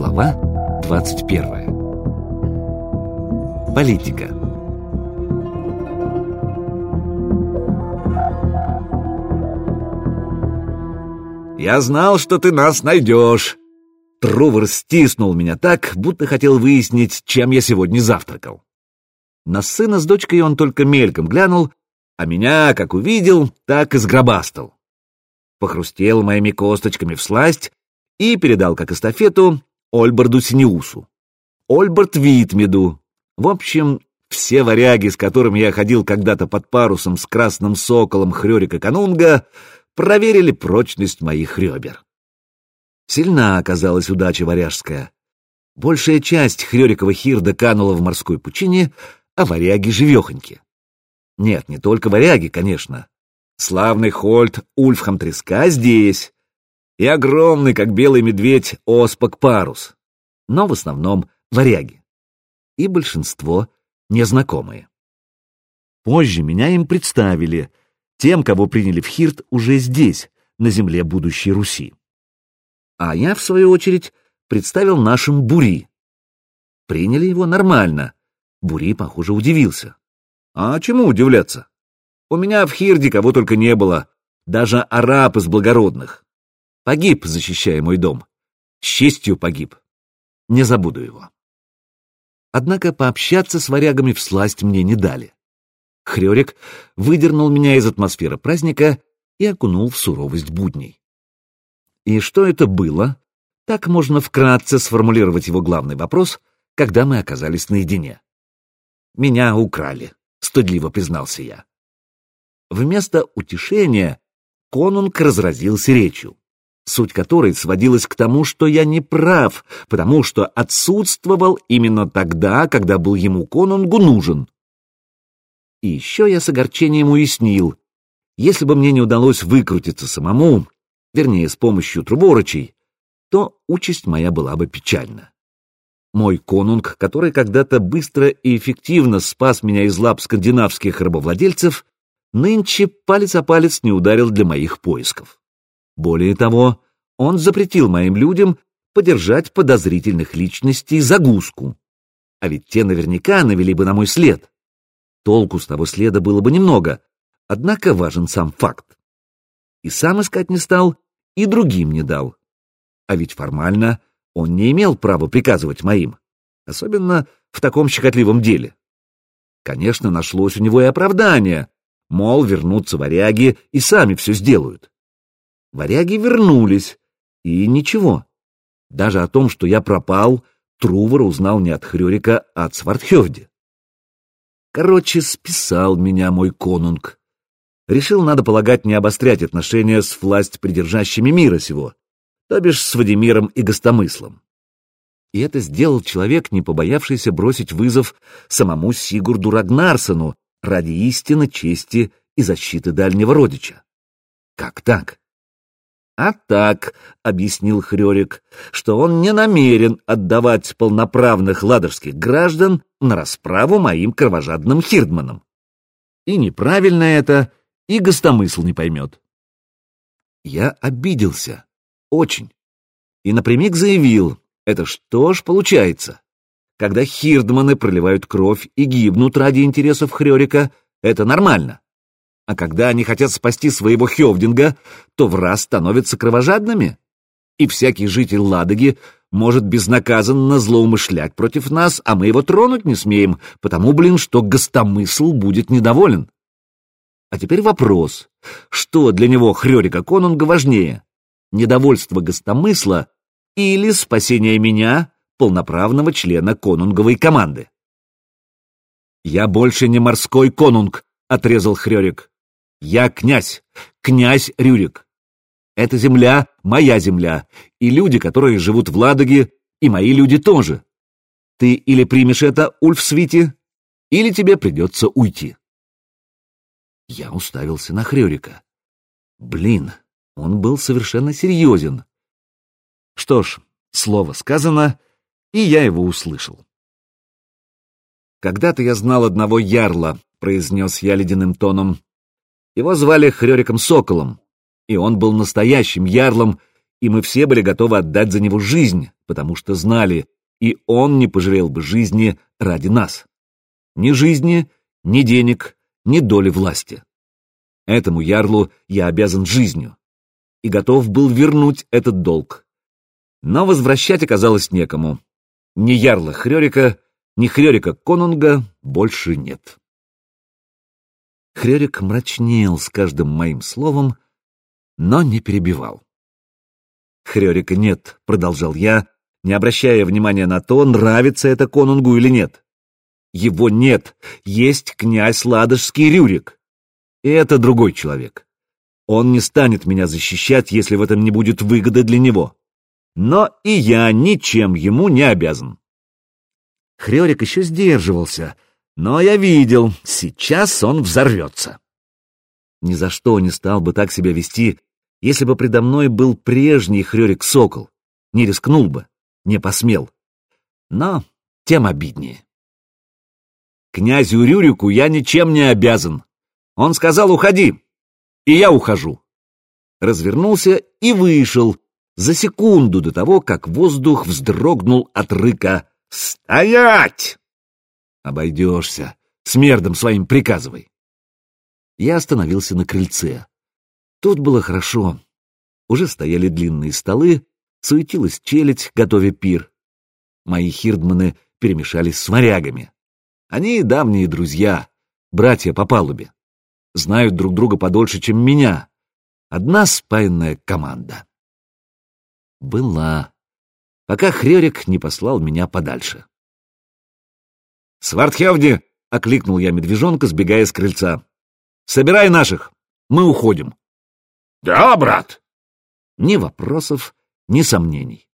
Глава 21 Политика «Я знал, что ты нас найдешь!» Трувор стиснул меня так, будто хотел выяснить, чем я сегодня завтракал. На сына с дочкой он только мельком глянул, а меня, как увидел, так и сгробастал. Похрустел моими косточками в сласть и передал как эстафету Ольбарду Синеусу. Ольбард Витмеду. В общем, все варяги, с которыми я ходил когда-то под парусом с красным соколом Хрёрика Канунга, проверили прочность моих ребер. Сильна оказалась удача варяжская. Большая часть Хрёрикова хирда канула в морской пучине, а варяги живехоньки. Нет, не только варяги, конечно. Славный Хольт Ульфхам Треска здесь. И огромный, как белый медведь, Оспак Парус. Но в основном варяги. И большинство незнакомые. Позже меня им представили, тем, кого приняли в Хирт уже здесь, на земле будущей Руси а я, в свою очередь, представил нашим Бури. Приняли его нормально. Бури, похоже, удивился. А чему удивляться? У меня в Хирде кого только не было, даже араб из благородных. Погиб, защищая мой дом. С честью погиб. Не забуду его. Однако пообщаться с варягами всласть мне не дали. Хрёрик выдернул меня из атмосферы праздника и окунул в суровость будней. И что это было? Так можно вкратце сформулировать его главный вопрос, когда мы оказались наедине. «Меня украли», — стыдливо признался я. Вместо утешения конунг разразился речью, суть которой сводилась к тому, что я не прав, потому что отсутствовал именно тогда, когда был ему конунгу нужен. И еще я с огорчением уяснил, если бы мне не удалось выкрутиться самому, вернее, с помощью труборочей, то участь моя была бы печальна. Мой конунг, который когда-то быстро и эффективно спас меня из лап скандинавских рабовладельцев, нынче палец о палец не ударил для моих поисков. Более того, он запретил моим людям подержать подозрительных личностей за гуску. А ведь те наверняка навели бы на мой след. Толку с того следа было бы немного, однако важен сам факт и сам искать не стал, и другим не дал. А ведь формально он не имел права приказывать моим, особенно в таком щекотливом деле. Конечно, нашлось у него и оправдание, мол, вернутся варяги и сами все сделают. Варяги вернулись, и ничего. Даже о том, что я пропал, Трувор узнал не от Хрёрика, а от Свардхёвди. Короче, списал меня мой конунг решил, надо полагать, не обострять отношения с власть придержащими мира сего, то бишь с Вадимиром и Гостомыслом. И это сделал человек, не побоявшийся бросить вызов самому Сигурду Рагнарсону ради истины, чести и защиты дальнего родича. Как так? А так, — объяснил Хрёрик, — что он не намерен отдавать полноправных ладожских граждан на расправу моим кровожадным хирдманам. И неправильно это, и гостомысл не поймет. Я обиделся. Очень. И напрямик заявил, это что ж получается? Когда хирдманы проливают кровь и гибнут ради интересов Хрёрика, это нормально. А когда они хотят спасти своего Хёвдинга, то в раз становятся кровожадными. И всякий житель Ладоги может безнаказанно злоумышлять против нас, а мы его тронуть не смеем, потому, блин, что гостомысл будет недоволен. А теперь вопрос, что для него Хрёрика Конунга важнее? Недовольство гостомысла или спасение меня, полноправного члена конунговой команды? «Я больше не морской конунг», — отрезал Хрёрик. «Я князь, князь Рюрик. Эта земля — моя земля, и люди, которые живут в Ладоге, и мои люди тоже. Ты или примешь это, Ульф Свити, или тебе придется уйти». Я уставился на Хрёрика. Блин, он был совершенно серьезен. Что ж, слово сказано, и я его услышал. «Когда-то я знал одного ярла», — произнес я ледяным тоном. «Его звали Хрёриком Соколом, и он был настоящим ярлом и мы все были готовы отдать за него жизнь, потому что знали, и он не пожалел бы жизни ради нас. Ни жизни, ни денег, ни доли власти. Этому ярлу я обязан жизнью и готов был вернуть этот долг. Но возвращать оказалось некому. Ни ярла Хрёрика, ни Хрёрика Конунга больше нет. Хрёрик мрачнел с каждым моим словом, но не перебивал. «Хрёрика нет», — продолжал я, не обращая внимания на то, нравится это конунгу или нет. «Его нет, есть князь Ладожский Рюрик. И это другой человек. Он не станет меня защищать, если в этом не будет выгоды для него. Но и я ничем ему не обязан». Хрёрик еще сдерживался, но я видел, сейчас он взорвется. Ни за что не стал бы так себя вести, если бы предо мной был прежний Хрёрик Сокол. Не рискнул бы, не посмел. Но тем обиднее. Князю Рюрику я ничем не обязан. Он сказал «Уходи!» И я ухожу. Развернулся и вышел за секунду до того, как воздух вздрогнул от рыка «Стоять!» Обойдешься, смердом своим приказывай. Я остановился на крыльце. Тут было хорошо. Уже стояли длинные столы, суетилась челядь, готовя пир. Мои хирдманы перемешались с морягами. Они давние друзья, братья по палубе. Знают друг друга подольше, чем меня. Одна спаянная команда. Была. Пока Хрерик не послал меня подальше. «Свардхевди!» — окликнул я медвежонка, сбегая с крыльца. «Собирай наших! Мы уходим!» «Да, брат!» Ни вопросов, ни сомнений.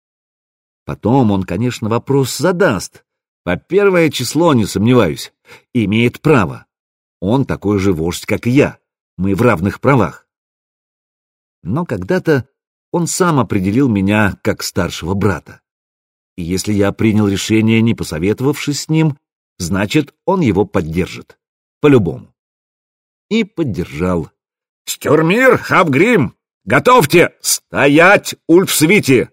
Потом он, конечно, вопрос задаст. По первое число, не сомневаюсь, имеет право. Он такой же вождь, как и я. Мы в равных правах. Но когда-то он сам определил меня как старшего брата. И если я принял решение, не посоветовавшись с ним, значит, он его поддержит. По-любому. И поддержал. «Стюрмир, Хавгрим, готовьте! Стоять, Ульфсвити!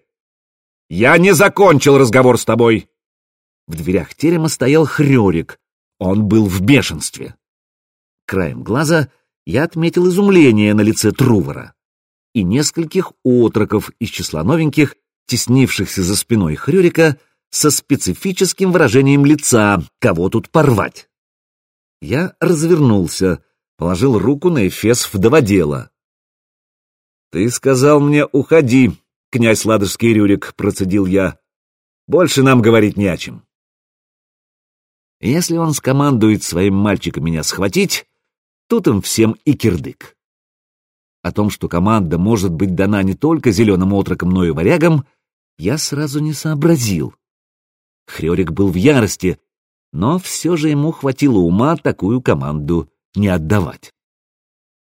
Я не закончил разговор с тобой!» В дверях терема стоял Хрёрик. Он был в бешенстве. Краем глаза я отметил изумление на лице Трувора и нескольких отроков из числа новеньких, теснившихся за спиной Хрёрика, со специфическим выражением лица, кого тут порвать. Я развернулся, положил руку на эфес вдоводела. «Ты сказал мне, уходи, князь Ладожский Рюрик», — процедил я. «Больше нам говорить не о чем». Если он скомандует своим мальчикам меня схватить, тут им всем и кирдык. О том, что команда может быть дана не только зеленым отроком, но и варягам, я сразу не сообразил. Хрёрик был в ярости, но все же ему хватило ума такую команду не отдавать.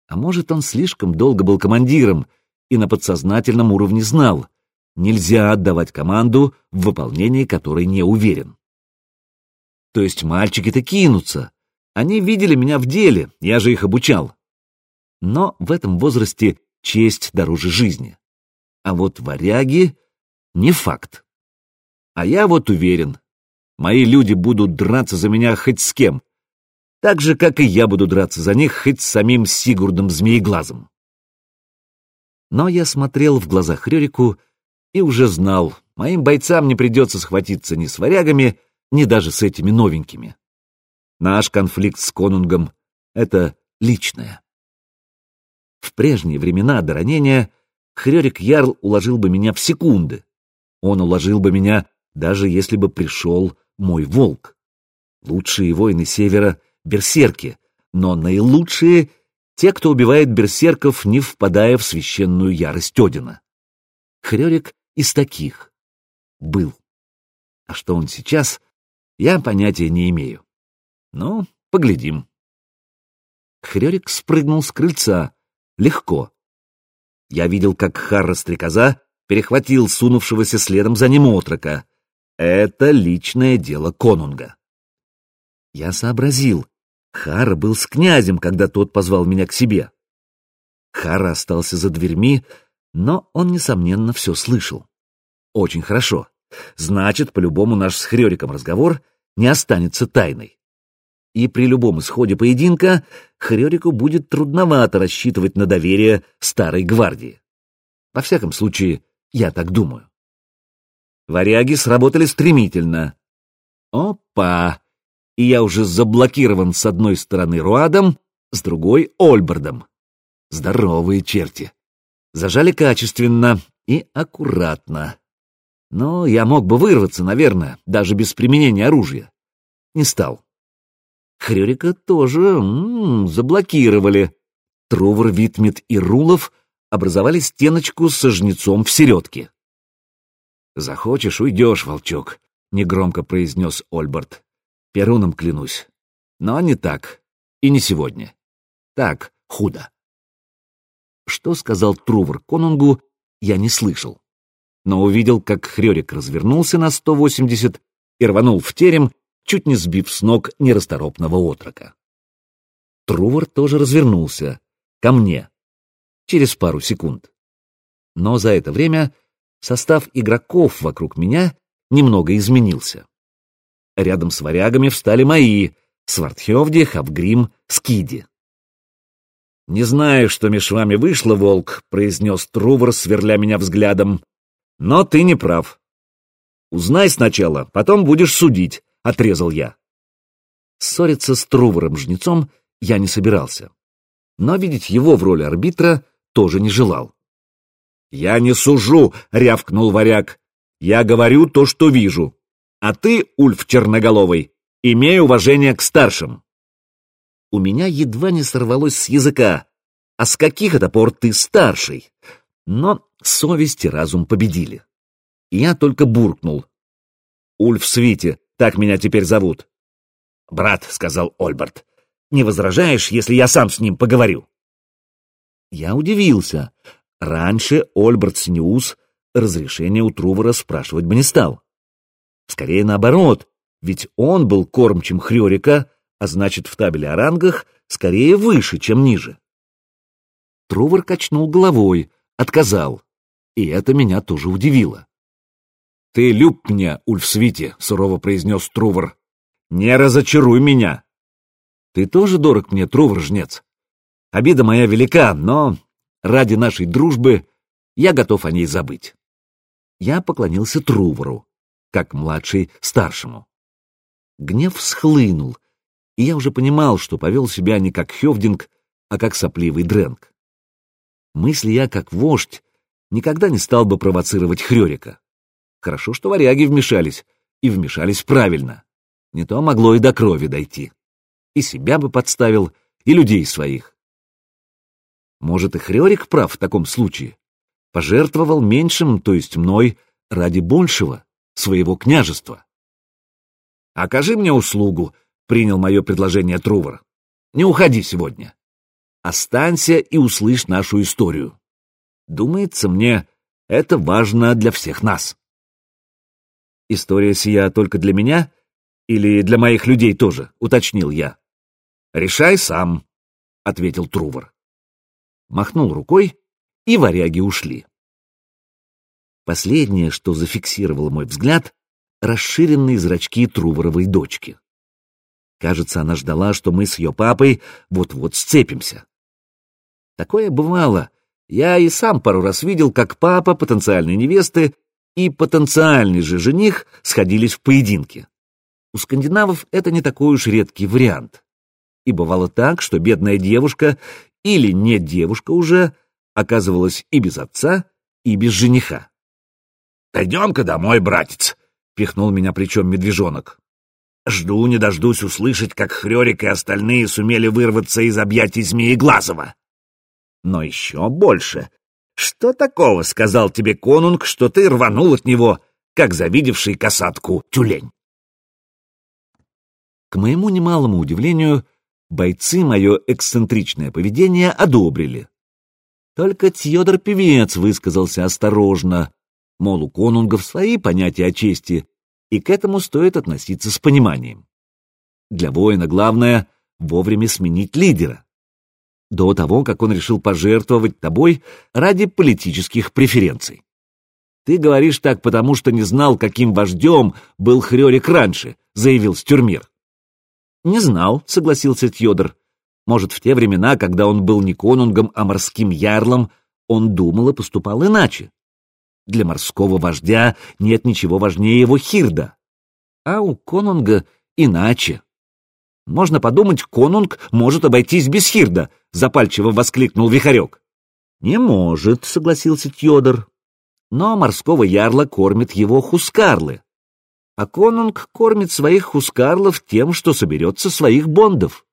А может, он слишком долго был командиром и на подсознательном уровне знал, нельзя отдавать команду, в выполнении которой не уверен. То есть мальчики-то кинутся. Они видели меня в деле, я же их обучал. Но в этом возрасте честь дороже жизни. А вот варяги — не факт. А я вот уверен, мои люди будут драться за меня хоть с кем, так же, как и я буду драться за них хоть с самим Сигурдом Змееглазом. Но я смотрел в глаза Хрёрику и уже знал, моим бойцам не придется схватиться ни с варягами, ни даже с этими новенькими. Наш конфликт с конунгом — это личное. В прежние времена до ранения Хрёрик Ярл уложил бы меня в секунды. Он уложил бы меня, даже если бы пришел мой волк. Лучшие воины Севера берсерки, но наилучшие — те, кто убивает берсерков, не впадая в священную ярость Одина. Хрёрик из таких. Был. А что он сейчас, я понятия не имею. Ну, поглядим. Хрёрик спрыгнул с крыльца. Легко. Я видел, как Харра-стрекоза перехватил сунувшегося следом за ним отрока. Это личное дело конунга. Я сообразил, Хара был с князем, когда тот позвал меня к себе. Хара остался за дверьми, Но он, несомненно, все слышал. Очень хорошо. Значит, по-любому наш с Хрёриком разговор не останется тайной. И при любом исходе поединка Хрёрику будет трудновато рассчитывать на доверие старой гвардии. Во всяком случае, я так думаю. Варяги сработали стремительно. Опа! И я уже заблокирован с одной стороны Руадом, с другой — Ольбардом. Здоровые черти. Зажали качественно и аккуратно. Но я мог бы вырваться, наверное, даже без применения оружия. Не стал. Хрюрика тоже м -м, заблокировали. Трувор, Витмит и Рулов образовали стеночку со жнецом в середке. «Захочешь — уйдешь, волчок», — негромко произнес Ольберт. «Перуном клянусь. Но не так. И не сегодня. Так, худо». Что сказал Трувор конунгу, я не слышал но увидел, как Хрёрик развернулся на 180 и рванул в терем, чуть не сбив с ног нерасторопного отрока. Трувор тоже развернулся. Ко мне. Через пару секунд. Но за это время состав игроков вокруг меня немного изменился. Рядом с варягами встали мои — Свартхевди, Хавгрим, Скиди. «Не знаю, что меж вами вышло, волк», — произнес Трувор, сверля меня взглядом, но ты не прав. Узнай сначала, потом будешь судить, — отрезал я. Ссориться с Трувором-жнецом я не собирался, но видеть его в роли арбитра тоже не желал. «Я не сужу!» — рявкнул варяг. «Я говорю то, что вижу. А ты, Ульф Черноголовый, имей уважение к старшим». У меня едва не сорвалось с языка. «А с каких это пор ты старший?» Но совесть и разум победили. Я только буркнул. «Ульф Свити, так меня теперь зовут». «Брат», — сказал Ольберт, — «не возражаешь, если я сам с ним поговорю?» Я удивился. Раньше Ольберт Синеус разрешение у Трувора спрашивать бы не стал. Скорее наоборот, ведь он был кормчим Хрёрика, а значит, в табеле о рангах скорее выше, чем ниже. Трувор качнул головой, отказал, и это меня тоже удивило. «Ты люб мне, Ульфсвити», — сурово произнес Трувор. «Не разочаруй меня!» «Ты тоже дорог мне, Трувор, жнец. Обида моя велика, но ради нашей дружбы я готов о ней забыть». Я поклонился Трувору, как младший старшему. Гнев схлынул, и я уже понимал, что повел себя не как Хевдинг, а как сопливый Дрэнк. Мысли я, как вождь, никогда не стал бы провоцировать Хрёрика. Хорошо, что варяги вмешались, и вмешались правильно. Не то могло и до крови дойти. И себя бы подставил, и людей своих. Может, и Хрёрик прав в таком случае. Пожертвовал меньшим, то есть мной, ради большего, своего княжества. «Окажи мне услугу», — принял мое предложение Трувор. «Не уходи сегодня. Останься и услышь нашу историю. Думается мне, это важно для всех нас. История сия только для меня или для моих людей тоже, уточнил я. Решай сам, ответил Трувор. Махнул рукой, и варяги ушли. Последнее, что зафиксировало мой взгляд, расширенные зрачки Труворовой дочки. Кажется, она ждала, что мы с ее папой вот-вот сцепимся. Такое бывало. Я и сам пару раз видел, как папа потенциальной невесты и потенциальный же жених сходились в поединке. У скандинавов это не такой уж редкий вариант. И бывало так, что бедная девушка или не девушка уже оказывалась и без отца, и без жениха. «Пойдем-ка домой, братец!» — пихнул меня плечом медвежонок. «Жду не дождусь услышать, как Хрёрик и остальные сумели вырваться из объятий Змееглазова но еще больше. Что такого сказал тебе конунг, что ты рванул от него, как завидевший касатку тюлень? К моему немалому удивлению, бойцы мое эксцентричное поведение одобрили. Только Тьодор-певец высказался осторожно, мол, у конунгов свои понятия о чести, и к этому стоит относиться с пониманием. Для воина главное — вовремя сменить лидера. до того, как он решил пожертвовать тобой ради политических преференций. Ты говоришь так, потому что не знал, каким вождем был Хрёрик раньше, заявил Стюрмир. Не знал, согласился Тьодор. Может, в те времена, когда он был не конунгом, а морским ярлом, он думал и поступал иначе. Для морского вождя нет ничего важнее его хирда. А у конунга иначе. Можно подумать, конунг может обойтись без хирда, запальчиво воскликнул Вихарек. Не может, согласился Тьодор. Но морского ярла кормят его хускарлы. А конунг кормит своих хускарлов тем, что соберет со своих бондов.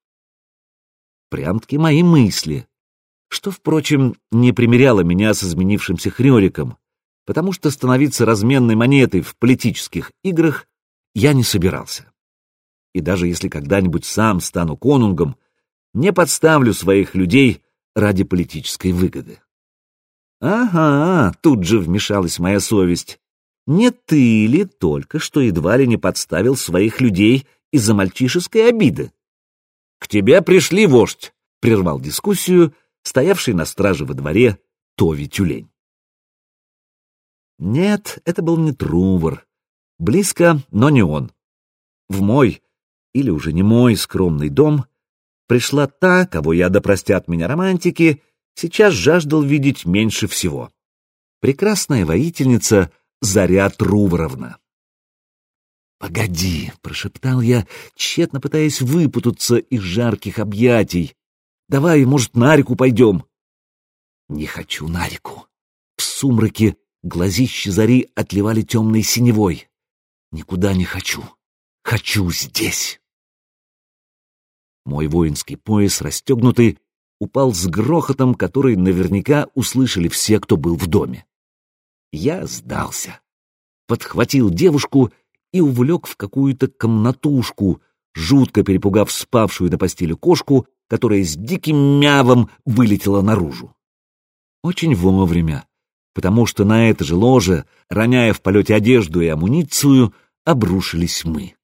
Прям-таки мои мысли. Что, впрочем, не примеряло меня с изменившимся Хрёриком, потому что становиться разменной монетой в политических играх я не собирался и даже если когда-нибудь сам стану конунгом, не подставлю своих людей ради политической выгоды. Ага, тут же вмешалась моя совесть. Не ты ли только что едва ли не подставил своих людей из-за мальчишеской обиды? К тебе пришли, вождь, прервал дискуссию, стоявший на страже во дворе Тови Тюлень. Нет, это был не Трувор. Близко, но не он. В мой, или уже не мой скромный дом, пришла та, кого я, да простят меня романтики, сейчас жаждал видеть меньше всего. Прекрасная воительница Заря Труворовна. «Погоди», — прошептал я, тщетно пытаясь выпутаться из жарких объятий. «Давай, может, на реку пойдем?» «Не хочу на реку». В сумраке глазища зари отливали темной синевой. «Никуда не хочу. Хочу здесь». Мой воинский пояс, расстегнутый, упал с грохотом, который наверняка услышали все, кто был в доме. Я сдался. Подхватил девушку и увлек в какую-то комнатушку, жутко перепугав спавшую на постели кошку, которая с диким мявом вылетела наружу. Очень вовремя, потому что на это же ложе, роняя в полете одежду и амуницию, обрушились мы.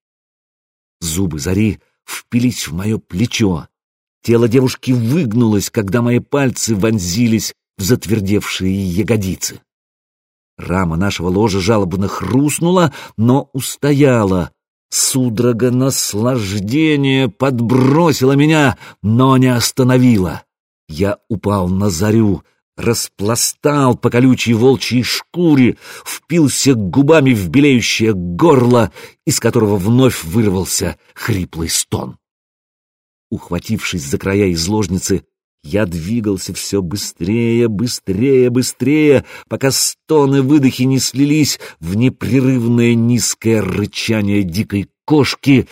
Зубы зари впились в мое плечо. Тело девушки выгнулось, когда мои пальцы вонзились в затвердевшие ягодицы. Рама нашего ложа жалобно хрустнула, но устояла. Судорога наслаждения подбросила меня, но не остановила. Я упал на зарю, распластал по колючей волчьей шкуре, впился губами в белеющее горло, из которого вновь вырвался хриплый стон. Ухватившись за края изложницы, я двигался все быстрее, быстрее, быстрее, пока стоны выдохи не слились в непрерывное низкое рычание дикой кошки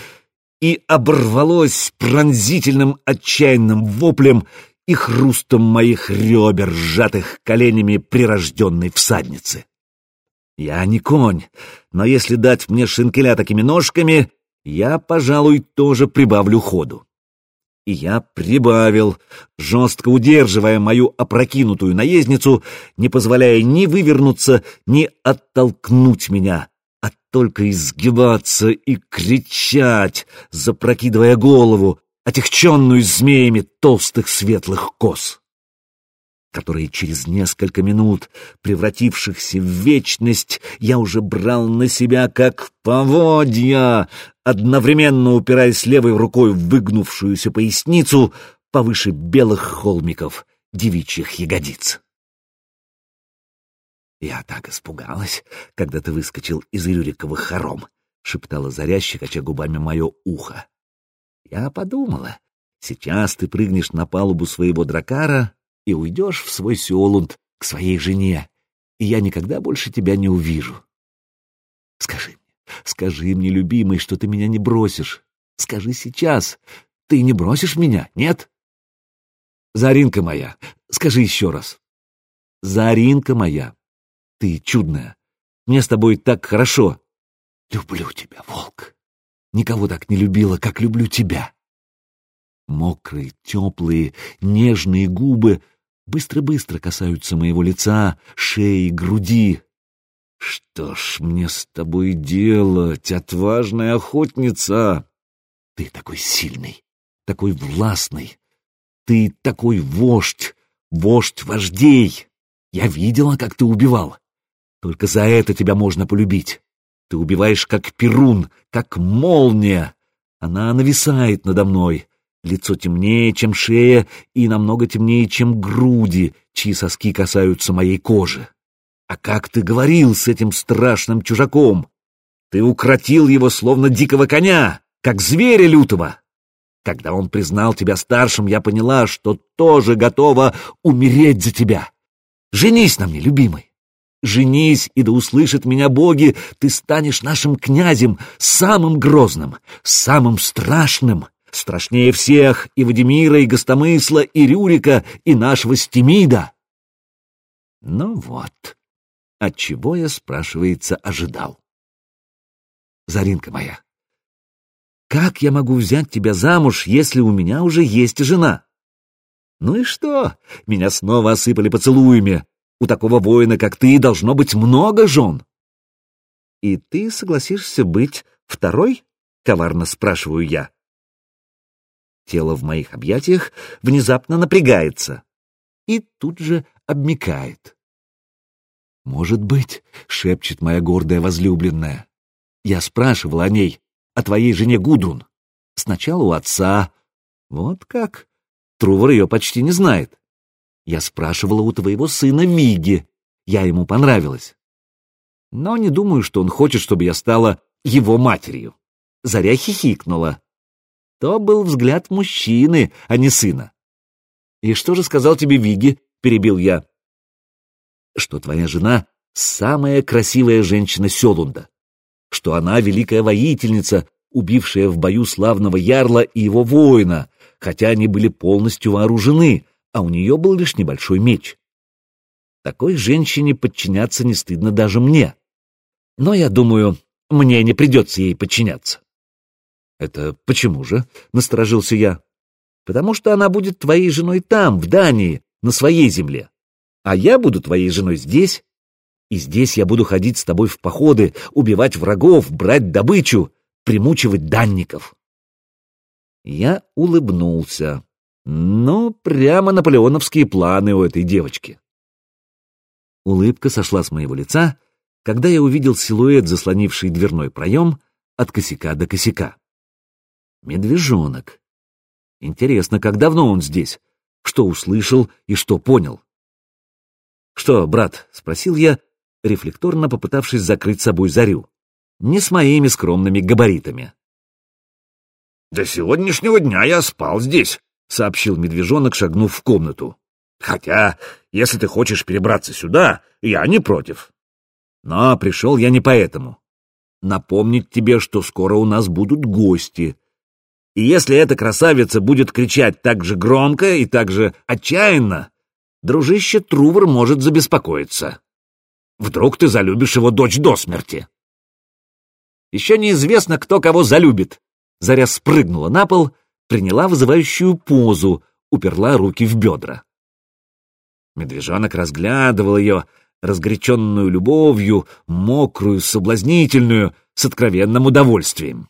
и оборвалось пронзительным отчаянным воплем, и хрустом моих ребер, сжатых коленями прирожденной всадницы. Я не конь, но если дать мне шинкеля такими ножками, я, пожалуй, тоже прибавлю ходу. И я прибавил, жестко удерживая мою опрокинутую наездницу, не позволяя ни вывернуться, ни оттолкнуть меня, а только изгибаться и кричать, запрокидывая голову, отягченную змеями толстых светлых кос, которые через несколько минут, превратившихся в вечность, я уже брал на себя как поводья, одновременно упираясь левой рукой в выгнувшуюся поясницу повыше белых холмиков девичьих ягодиц. «Я так испугалась, когда ты выскочил из Рюриковых хором», — шептала Заря, щекоча губами мое ухо. Я подумала, сейчас ты прыгнешь на палубу своего дракара и уйдешь в свой селунд к своей жене, и я никогда больше тебя не увижу. Скажи мне, скажи мне, любимый, что ты меня не бросишь. Скажи сейчас, ты не бросишь меня, нет? Заринка моя, скажи еще раз. Заринка моя, ты чудная, мне с тобой так хорошо. Люблю тебя, волк. Никого так не любила, как люблю тебя. Мокрые, теплые, нежные губы быстро-быстро касаются моего лица, шеи, груди. Что ж мне с тобой делать, отважная охотница? Ты такой сильный, такой властный. Ты такой вождь, вождь вождей. Я видела, как ты убивал. Только за это тебя можно полюбить. Ты убиваешь как перун, как молния. Она нависает надо мной. Лицо темнее, чем шея, и намного темнее, чем груди, чьи соски касаются моей кожи. А как ты говорил с этим страшным чужаком? Ты укротил его, словно дикого коня, как зверя лютого. Когда он признал тебя старшим, я поняла, что тоже готова умереть за тебя. Женись на мне, любимый. Женись, и да услышат меня боги, ты станешь нашим князем, самым грозным, самым страшным, страшнее всех и Вадимира, и Гостомысла, и Рюрика, и нашего Стемида. Ну вот, отчего я, спрашивается, ожидал. Заринка моя, как я могу взять тебя замуж, если у меня уже есть жена? Ну и что? Меня снова осыпали поцелуями. У такого воина, как ты, должно быть много жен. И ты согласишься быть второй? Коварно спрашиваю я. Тело в моих объятиях внезапно напрягается и тут же обмикает. «Может быть», — шепчет моя гордая возлюбленная. Я спрашивал о ней, о твоей жене Гудрун. Сначала у отца. Вот как. Трувор ее почти не знает. Я спрашивала у твоего сына Виги. Я ему понравилась. Но не думаю, что он хочет, чтобы я стала его матерью. Заря хихикнула. То был взгляд мужчины, а не сына. «И что же сказал тебе Виги?» — перебил я. «Что твоя жена — самая красивая женщина Селунда что она великая воительница, убившая в бою славного ярла и его воина, хотя они были полностью вооружены, а у нее был лишь небольшой меч. Такой женщине подчиняться не стыдно даже мне. Но я думаю, мне не придется ей подчиняться. Это почему же? — насторожился я. Потому что она будет твоей женой там, в Дании, на своей земле. А я буду твоей женой здесь, и здесь я буду ходить с тобой в походы, убивать врагов, брать добычу, примучивать данников. Я улыбнулся. Ну, прямо наполеоновские планы у этой девочки. Улыбка сошла с моего лица, когда я увидел силуэт, заслонивший дверной проем от косяка до косяка. Медвежонок. Интересно, как давно он здесь? Что услышал и что понял? «Что, брат?» — спросил я, рефлекторно попытавшись закрыть собой зарю. Не с моими скромными габаритами. «До сегодняшнего дня я спал здесь», — сообщил медвежонок, шагнув в комнату. «Хотя, если ты хочешь перебраться сюда, я не против». Но пришел я не поэтому. Напомнить тебе, что скоро у нас будут гости. И если эта красавица будет кричать так же громко и так же отчаянно, дружище Трувор может забеспокоиться. Вдруг ты залюбишь его дочь до смерти. Еще неизвестно, кто кого залюбит. Заря спрыгнула на пол, приняла вызывающую позу, уперла руки в бедра. Медвежонок разглядывал ее, разгоряченную любовью, мокрую, соблазнительную, с откровенным удовольствием.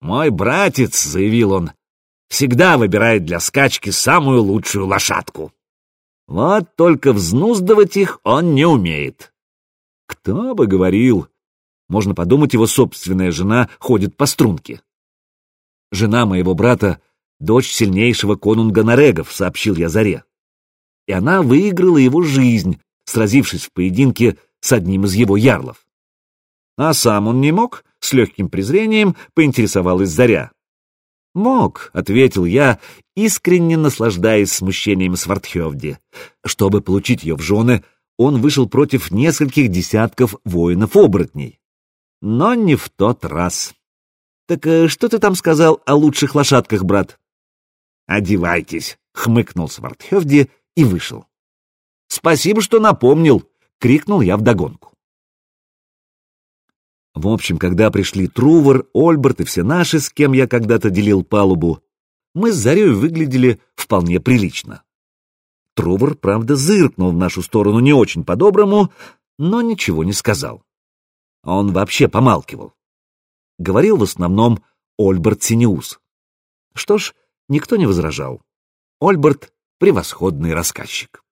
«Мой братец», — заявил он, — «всегда выбирает для скачки самую лучшую лошадку». Вот только взнуздывать их он не умеет. Кто бы говорил, можно подумать, его собственная жена ходит по струнке. Жена моего брата — дочь сильнейшего конунга Нарегов, сообщил я Заре. И она выиграла его жизнь, сразившись в поединке с одним из его ярлов. А сам он не мог, с легким презрением поинтересовалась Заря. «Мог», — ответил я, искренне наслаждаясь смущением Свартхевди. Чтобы получить ее в жены, он вышел против нескольких десятков воинов-оборотней. Но не в тот раз. «Так э, что ты там сказал о лучших лошадках, брат?» «Одевайтесь», — хмыкнул Свартхевди и вышел. «Спасибо, что напомнил», — крикнул я вдогонку. В общем, когда пришли Трувор, Ольберт и все наши, с кем я когда-то делил палубу, мы с Зарей выглядели вполне прилично. Трувор, правда, зыркнул в нашу сторону не очень по-доброму, но ничего не сказал. Он вообще помалкивал. Говорил в основном Ольберт Синеус. Что ж, никто не возражал. Ольберт — превосходный рассказчик.